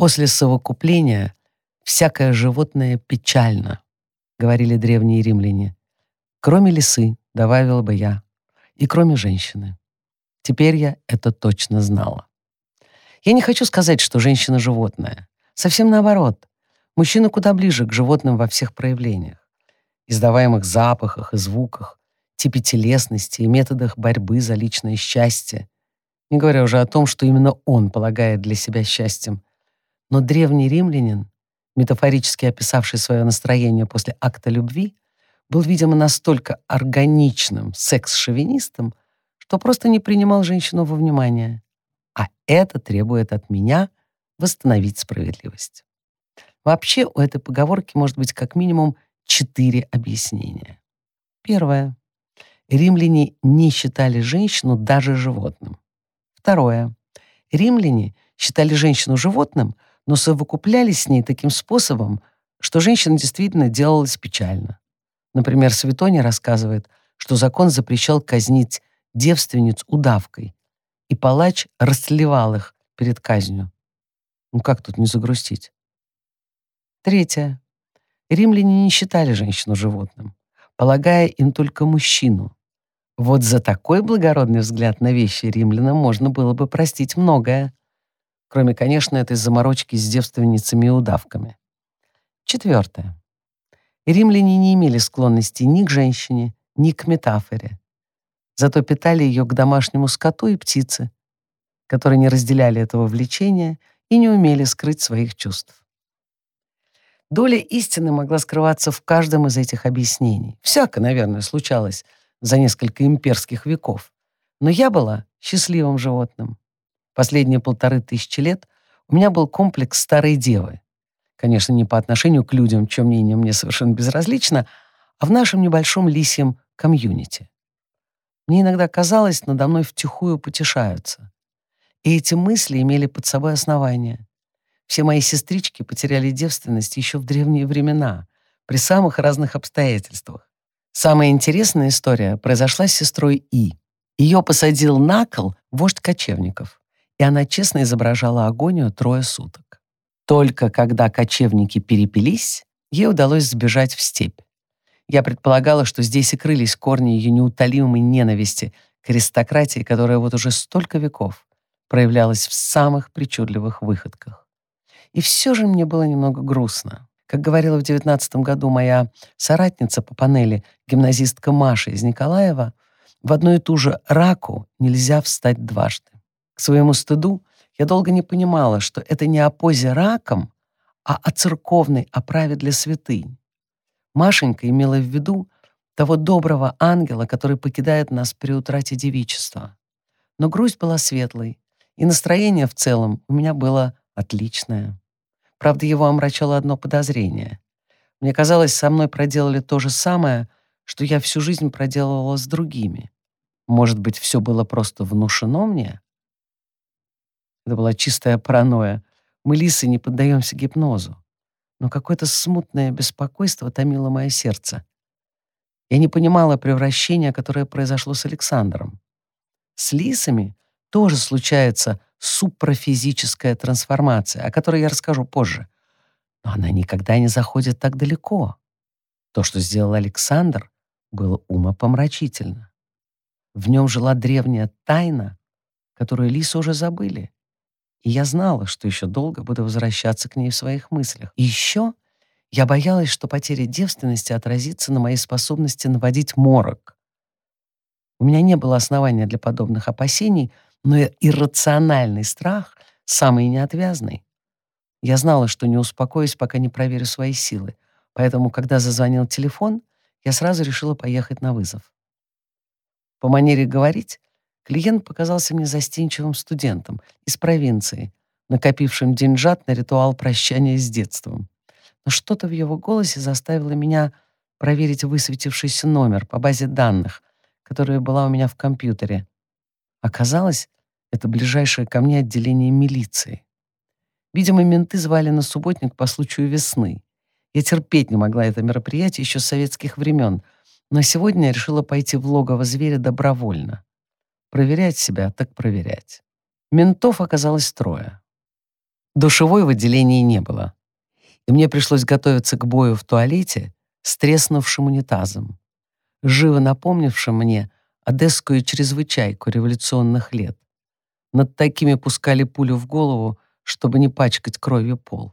После совокупления всякое животное печально, говорили древние римляне. Кроме лисы, добавила бы я, и кроме женщины. Теперь я это точно знала. Я не хочу сказать, что женщина — животное. Совсем наоборот. Мужчина куда ближе к животным во всех проявлениях. Издаваемых запахах и звуках, типе телесности и методах борьбы за личное счастье. Не говоря уже о том, что именно он полагает для себя счастьем. Но древний римлянин, метафорически описавший свое настроение после акта любви, был, видимо, настолько органичным секс-шовинистом, что просто не принимал женщину во внимание. А это требует от меня восстановить справедливость. Вообще у этой поговорки может быть как минимум четыре объяснения. Первое. Римляне не считали женщину даже животным. Второе. Римляне считали женщину животным, но совокуплялись с ней таким способом, что женщина действительно делалась печально. Например, Светония рассказывает, что закон запрещал казнить девственниц удавкой, и палач расслевал их перед казнью. Ну как тут не загрустить? Третье. Римляне не считали женщину животным, полагая им только мужчину. Вот за такой благородный взгляд на вещи римлянам можно было бы простить многое, кроме, конечно, этой заморочки с девственницами и удавками. Четвертое. Римляне не имели склонности ни к женщине, ни к метафоре. Зато питали ее к домашнему скоту и птице, которые не разделяли этого влечения и не умели скрыть своих чувств. Доля истины могла скрываться в каждом из этих объяснений. Всяко, наверное, случалось за несколько имперских веков. Но я была счастливым животным. Последние полторы тысячи лет у меня был комплекс старой девы, Конечно, не по отношению к людям, чье мнение мне совершенно безразлично, а в нашем небольшом лисьем комьюнити. Мне иногда казалось, надо мной втихую потешаются. И эти мысли имели под собой основания. Все мои сестрички потеряли девственность еще в древние времена, при самых разных обстоятельствах. Самая интересная история произошла с сестрой И. Ее посадил на кол вождь кочевников, и она честно изображала агонию трое суток. Только когда кочевники перепились, ей удалось сбежать в степь. Я предполагала, что здесь и крылись корни ее неутолимой ненависти к аристократии, которая вот уже столько веков проявлялась в самых причудливых выходках. И все же мне было немного грустно. Как говорила в девятнадцатом году моя соратница по панели, гимназистка Маша из Николаева, в одну и ту же раку нельзя встать дважды. Своему стыду я долго не понимала, что это не о позе раком, а о церковной оправе для святынь. Машенька имела в виду того доброго ангела, который покидает нас при утрате девичества. Но грусть была светлой, и настроение в целом у меня было отличное. Правда, его омрачало одно подозрение. Мне казалось, со мной проделали то же самое, что я всю жизнь проделывала с другими. Может быть, все было просто внушено мне? Это была чистая паранойя. Мы, лисы, не поддаемся гипнозу. Но какое-то смутное беспокойство томило мое сердце. Я не понимала превращения, которое произошло с Александром. С лисами тоже случается супрофизическая трансформация, о которой я расскажу позже. Но она никогда не заходит так далеко. То, что сделал Александр, было умопомрачительно. В нем жила древняя тайна, которую лисы уже забыли. И я знала, что еще долго буду возвращаться к ней в своих мыслях. И еще я боялась, что потеря девственности отразится на моей способности наводить морок. У меня не было основания для подобных опасений, но иррациональный страх самый неотвязный. Я знала, что не успокоюсь, пока не проверю свои силы, поэтому, когда зазвонил телефон, я сразу решила поехать на вызов. По манере говорить Клиент показался мне застенчивым студентом из провинции, накопившим деньжат на ритуал прощания с детством. Но что-то в его голосе заставило меня проверить высветившийся номер по базе данных, которая была у меня в компьютере. Оказалось, это ближайшее ко мне отделение милиции. Видимо, менты звали на субботник по случаю весны. Я терпеть не могла это мероприятие еще с советских времен, но сегодня я решила пойти в логово зверя добровольно. Проверять себя, так проверять. Ментов оказалось трое. Душевой в отделении не было, и мне пришлось готовиться к бою в туалете с треснувшим унитазом, живо напомнившим мне одесскую чрезвычайку революционных лет. Над такими пускали пулю в голову, чтобы не пачкать кровью пол.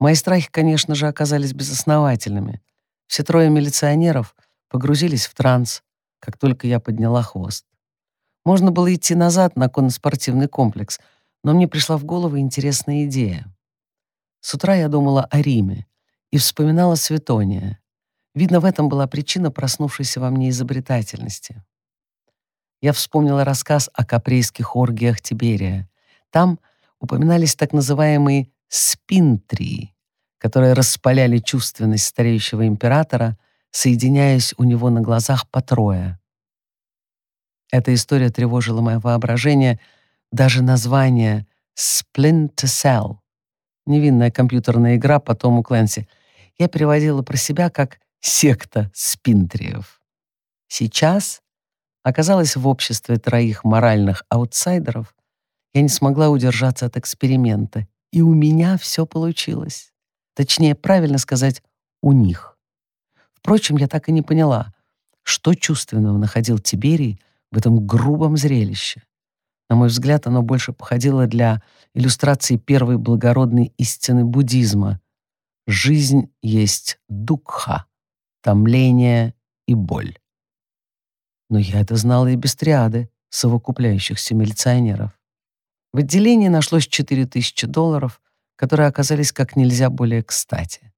Мои страхи, конечно же, оказались безосновательными. Все трое милиционеров погрузились в транс, как только я подняла хвост. Можно было идти назад на конно-спортивный комплекс, но мне пришла в голову интересная идея. С утра я думала о Риме и вспоминала Светония. Видно, в этом была причина проснувшейся во мне изобретательности. Я вспомнила рассказ о капрейских оргиях Тиберия. Там упоминались так называемые спинтрии, которые распаляли чувственность стареющего императора, соединяясь у него на глазах по трое. Эта история тревожила мое воображение, даже название «Splinter Cell» — невинная компьютерная игра по Тому Клэнси — я переводила про себя как «секта спинтриев». Сейчас оказалась в обществе троих моральных аутсайдеров, я не смогла удержаться от эксперимента, и у меня все получилось. Точнее, правильно сказать, у них. Впрочем, я так и не поняла, что чувственного находил Тиберий в этом грубом зрелище. На мой взгляд, оно больше походило для иллюстрации первой благородной истины буддизма. Жизнь есть дукха, томление и боль. Но я это знала и без триады совокупляющихся милиционеров. В отделении нашлось 4000 долларов, которые оказались как нельзя более кстати.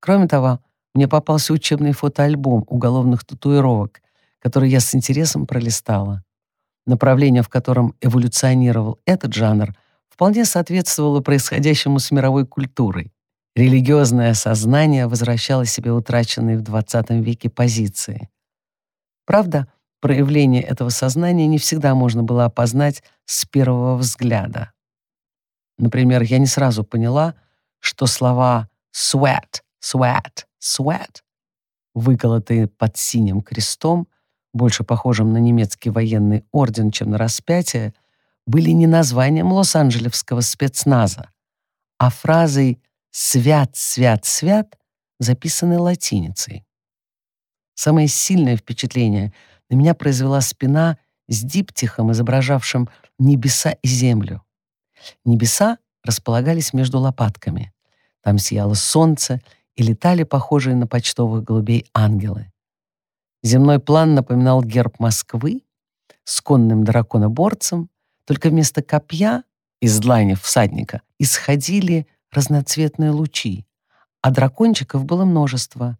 Кроме того, мне попался учебный фотоальбом уголовных татуировок, который я с интересом пролистала. Направление, в котором эволюционировал этот жанр, вполне соответствовало происходящему с мировой культурой. Религиозное сознание возвращало себе утраченные в XX веке позиции. Правда, проявление этого сознания не всегда можно было опознать с первого взгляда. Например, я не сразу поняла, что слова «sweat», «sweat», «sweat», выколотые под синим крестом, больше похожим на немецкий военный орден, чем на распятие, были не названием Лос-Анджелесского спецназа, а фразой «свят, свят, свят», записанной латиницей. Самое сильное впечатление — на меня произвела спина с диптихом, изображавшим небеса и землю. Небеса располагались между лопатками. Там сияло солнце и летали похожие на почтовых голубей ангелы. Земной план напоминал герб Москвы с конным драконоборцем, только вместо копья из длани всадника исходили разноцветные лучи, а дракончиков было множество,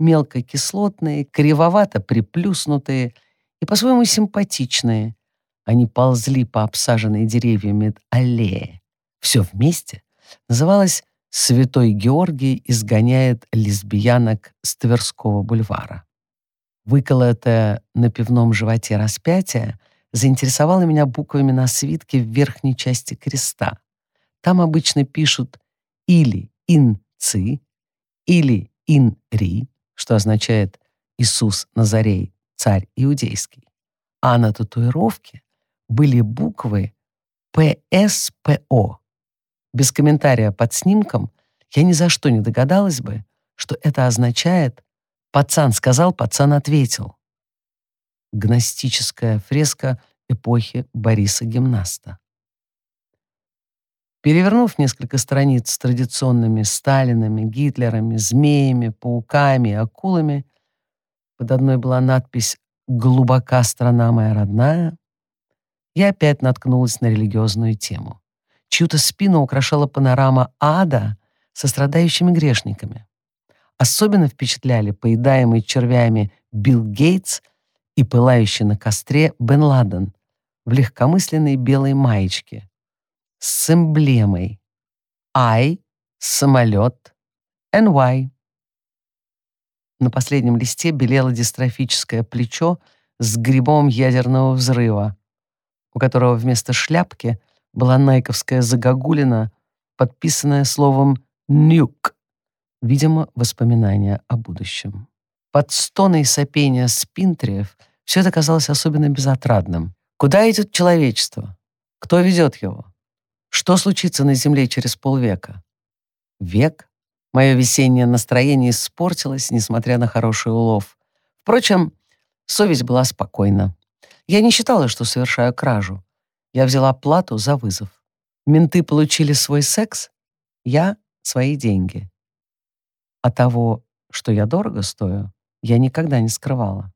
мелкокислотные, кривовато приплюснутые и по-своему симпатичные. Они ползли по обсаженной деревьями аллее. Все вместе называлось «Святой Георгий изгоняет лесбиянок с Тверского бульвара». Выколотое на пивном животе распятие заинтересовало меня буквами на свитке в верхней части креста. Там обычно пишут или «ин-ци», или «ин-ри», что означает «Иисус Назарей, царь иудейский». А на татуировке были буквы ПСПО. Без комментария под снимком я ни за что не догадалась бы, что это означает «пацан сказал, пацан ответил». Гностическая фреска эпохи Бориса Гимнаста. Перевернув несколько страниц с традиционными Сталинами, Гитлерами, змеями, пауками, акулами, под одной была надпись «Глубока страна моя родная», я опять наткнулась на религиозную тему. Чью-то спину украшала панорама ада со страдающими грешниками. Особенно впечатляли поедаемый червями Билл Гейтс и пылающий на костре Бен Ладен в легкомысленной белой маечке, с эмблемой I, самолет, NY. На последнем листе белело дистрофическое плечо с грибом ядерного взрыва, у которого вместо шляпки была найковская загогулина, подписанная словом «нюк», видимо, воспоминания о будущем. Под стоны и сопения спинтриев все это казалось особенно безотрадным. Куда идет человечество? Кто ведет его? Что случится на Земле через полвека? Век? Мое весеннее настроение испортилось, несмотря на хороший улов. Впрочем, совесть была спокойна. Я не считала, что совершаю кражу. Я взяла плату за вызов. Менты получили свой секс, я — свои деньги. А того, что я дорого стою, я никогда не скрывала.